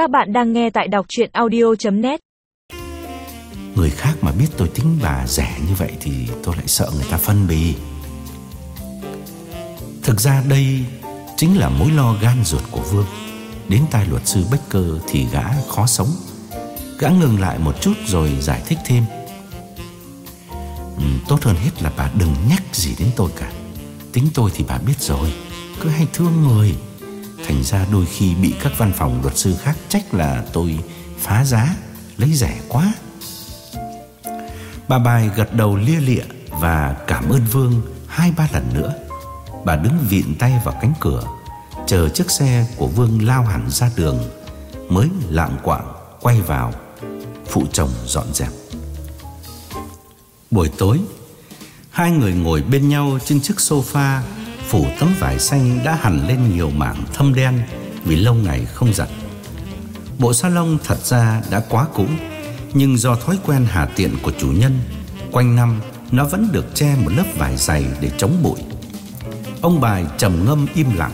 Các bạn đang nghe tại đọc chuyện audio.net Người khác mà biết tôi tính bà rẻ như vậy thì tôi lại sợ người ta phân bì. Thực ra đây chính là mối lo gan ruột của Vương. Đến tai luật sư Becker thì gã khó sống. Gã ngừng lại một chút rồi giải thích thêm. Ừ, tốt hơn hết là bà đừng nhắc gì đến tôi cả. Tính tôi thì bà biết rồi, cứ hay thương người. Thành ra đôi khi bị các văn phòng luật sư khác trách là tôi phá giá, lấy rẻ quá. Bà bài gật đầu lia lịa và cảm ơn Vương hai ba lần nữa. Bà đứng vịn tay vào cánh cửa, chờ chiếc xe của Vương lao hẳn ra đường, mới lạng quạng quay vào, phụ chồng dọn dẹp. Buổi tối, hai người ngồi bên nhau trên chiếc sofa, phủ tấm vải xanh đã hằn lên nhiều mảng thâm đen vì lâu ngày không giặt. Bộ salon thật ra đã quá cũ, nhưng do thói quen hà tiện của chủ nhân, quanh năm nó vẫn được che một lớp vải dày để chống bụi. Ông bài trầm ngâm im lặng,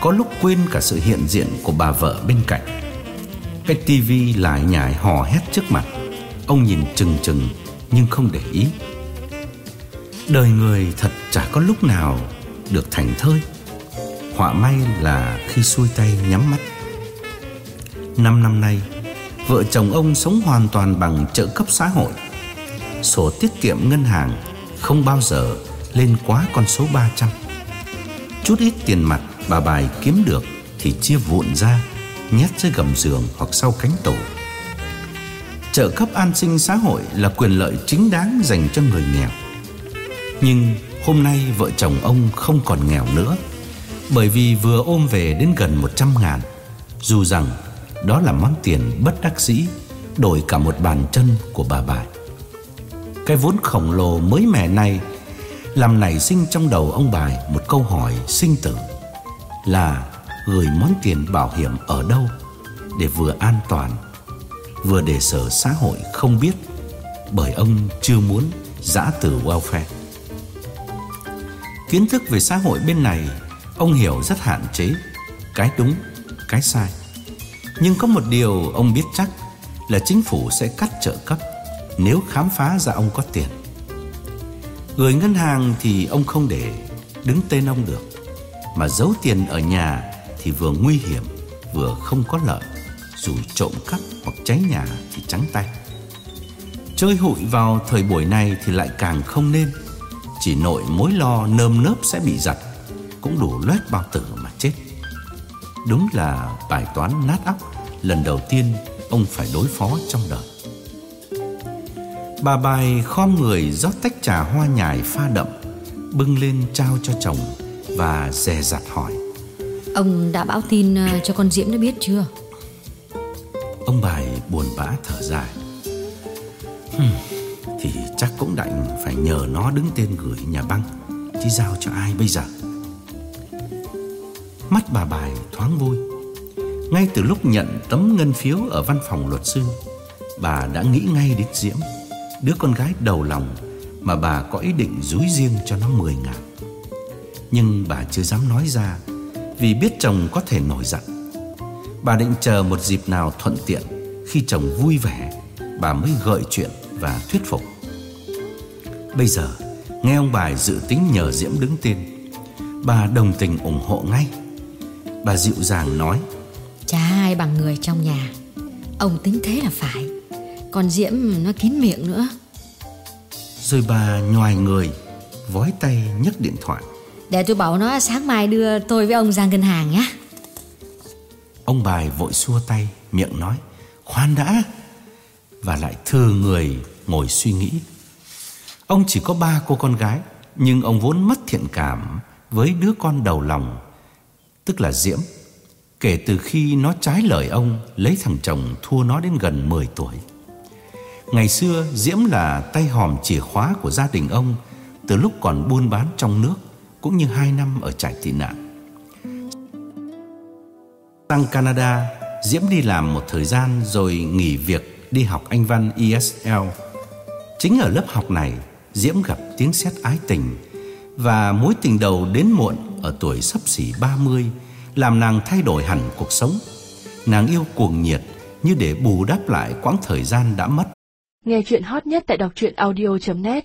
có lúc quên cả sự hiện diện của bà vợ bên cạnh. Cái tivi lại nhải hò hét trước mặt, ông nhìn chừng chừng nhưng không để ý. Đời người thật chả có lúc nào được thành thơi. Họa may là khi xuôi tay nhắm mắt. Năm năm nay, vợ chồng ông sống hoàn toàn bằng trợ cấp xã hội. Sổ tiết kiệm ngân hàng không bao giờ lên quá con số 300. Chút ít tiền mặt bà bài kiếm được thì chia vụn ra, nhét dưới gầm giường hoặc sau cánh tủ. Trợ cấp an sinh xã hội là quyền lợi chính đáng dành cho người nghèo. Nhưng hôm nay vợ chồng ông không còn nghèo nữa, Bởi vì vừa ôm về đến gần 100 ngàn. Dù rằng đó là món tiền bất đắc dĩ, Đổi cả một bàn chân của bà bài Cái vốn khổng lồ mới mẻ này Làm nảy sinh trong đầu ông bài một câu hỏi sinh tử Là gửi món tiền bảo hiểm ở đâu Để vừa an toàn, Vừa để sở xã hội không biết, Bởi ông chưa muốn giã từ welfare. Kiến thức về xã hội bên này Ông hiểu rất hạn chế. Cái đúng, cái sai. Nhưng có một điều ông biết chắc Là chính phủ sẽ cắt trợ cấp Nếu khám phá ra ông có tiền. Gửi ngân hàng thì ông không để Đứng tên ông được Mà giấu tiền ở nhà Thì vừa nguy hiểm Vừa không có lợi. Dù trộm cắp hoặc cháy nhà thì trắng tay. Chơi hụi vào thời buổi này Thì lại càng không nên chỉ nội mối lo nơm nớp sẽ bị giật Cũng đủ loét bao tử mà chết. Đúng là bài toán nát óc Lần đầu tiên ông phải đối phó trong đời. Bà bài khom người rót tách trà hoa nhài pha đậm Bưng lên trao cho chồng Và dè dặt hỏi. Ông đã báo tin ờ, cho con Diễm nó biết chưa? Ông bài buồn bã thở dài. Thì chắc cũng đành phải nhờ nó đứng tên gửi nhà băng, Chứ giao cho ai bây giờ? Mắt bà bài thoáng vui. Ngay từ lúc nhận tấm ngân phiếu ở văn phòng luật sư, Bà đã nghĩ ngay đến Diễm, Đứa con gái đầu lòng Mà bà có ý định dúi riêng cho nó 10 ngàn. Nhưng bà chưa dám nói ra Vì biết chồng có thể nổi giận. Bà định chờ một dịp nào thuận tiện, Khi chồng vui vẻ, Bà mới gợi chuyện và thuyết phục. Bây giờ nghe ông bài dự tính nhờ Diễm đứng tên. Bà đồng tình ủng hộ ngay. Bà dịu dàng nói. Chả ai bằng người trong nhà. Ông tính thế là phải. Còn Diễm nó kín miệng nữa. Rồi bà nhòi người Vói tay nhấc điện thoại. Để tôi bảo nó sáng mai đưa tôi với ông ra ngân hàng nhé Ông bài vội xua tay Miệng nói Khoan đã. Và lại thừa người ngồi suy nghĩ Ông chỉ có ba cô con gái, Nhưng ông vốn mất thiện cảm Với đứa con đầu lòng, Tức là Diễm. Kể từ khi nó trái lời ông, Lấy thằng chồng thua nó đến gần 10 tuổi. Ngày xưa, Diễm là tay hòm chìa khóa của gia đình ông, Từ lúc còn buôn bán trong nước, Cũng như hai năm ở trại tị nạn. Sang Canada, Diễm đi làm một thời gian Rồi nghỉ việc đi học Anh văn ESL Chính ở lớp học này Diễm gặp tiếng sét ái tình Và mối tình đầu đến muộn Ở tuổi sắp xỉ 30 Làm nàng thay đổi hẳn cuộc sống Nàng yêu cuồng nhiệt như để bù đắp lại quãng thời gian đã mất. Nghe chuyện hot nhất tại đọc truyện audio.net